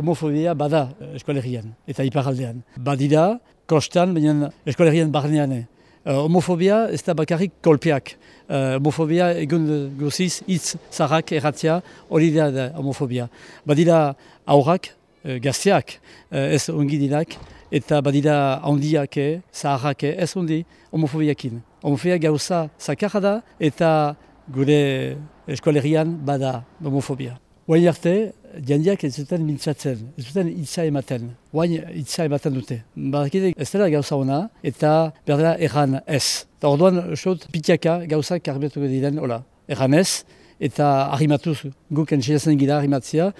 homofobia bada eskolerian eta iparaldean. Badira, kostan, baina eskolerian barnean. Uh, homofobia ez da bakarrik kolpeak. Uh, homofobia egun guziz hitz zarrak erratzea hori da, da homofobia. Badira aurrak, uh, gazteak uh, ez ongi dinak, eta badira handiak, zaharrak ez ondi homofobiakin. Homofobia gauza zakarra da eta gure eskolerian bada homofobia. Oain arte, jandiak ez zuten mintzatzen, ez zuten hitza ematen. Oain hitza ematen dute. Barakide ez dela gauza ona eta berdela erran ez. Eta orduan, sot, pitiaka gauzak karbetuko diren, hola, erran ez, eta arrimatuz guk entxeazen gira arrimatzia.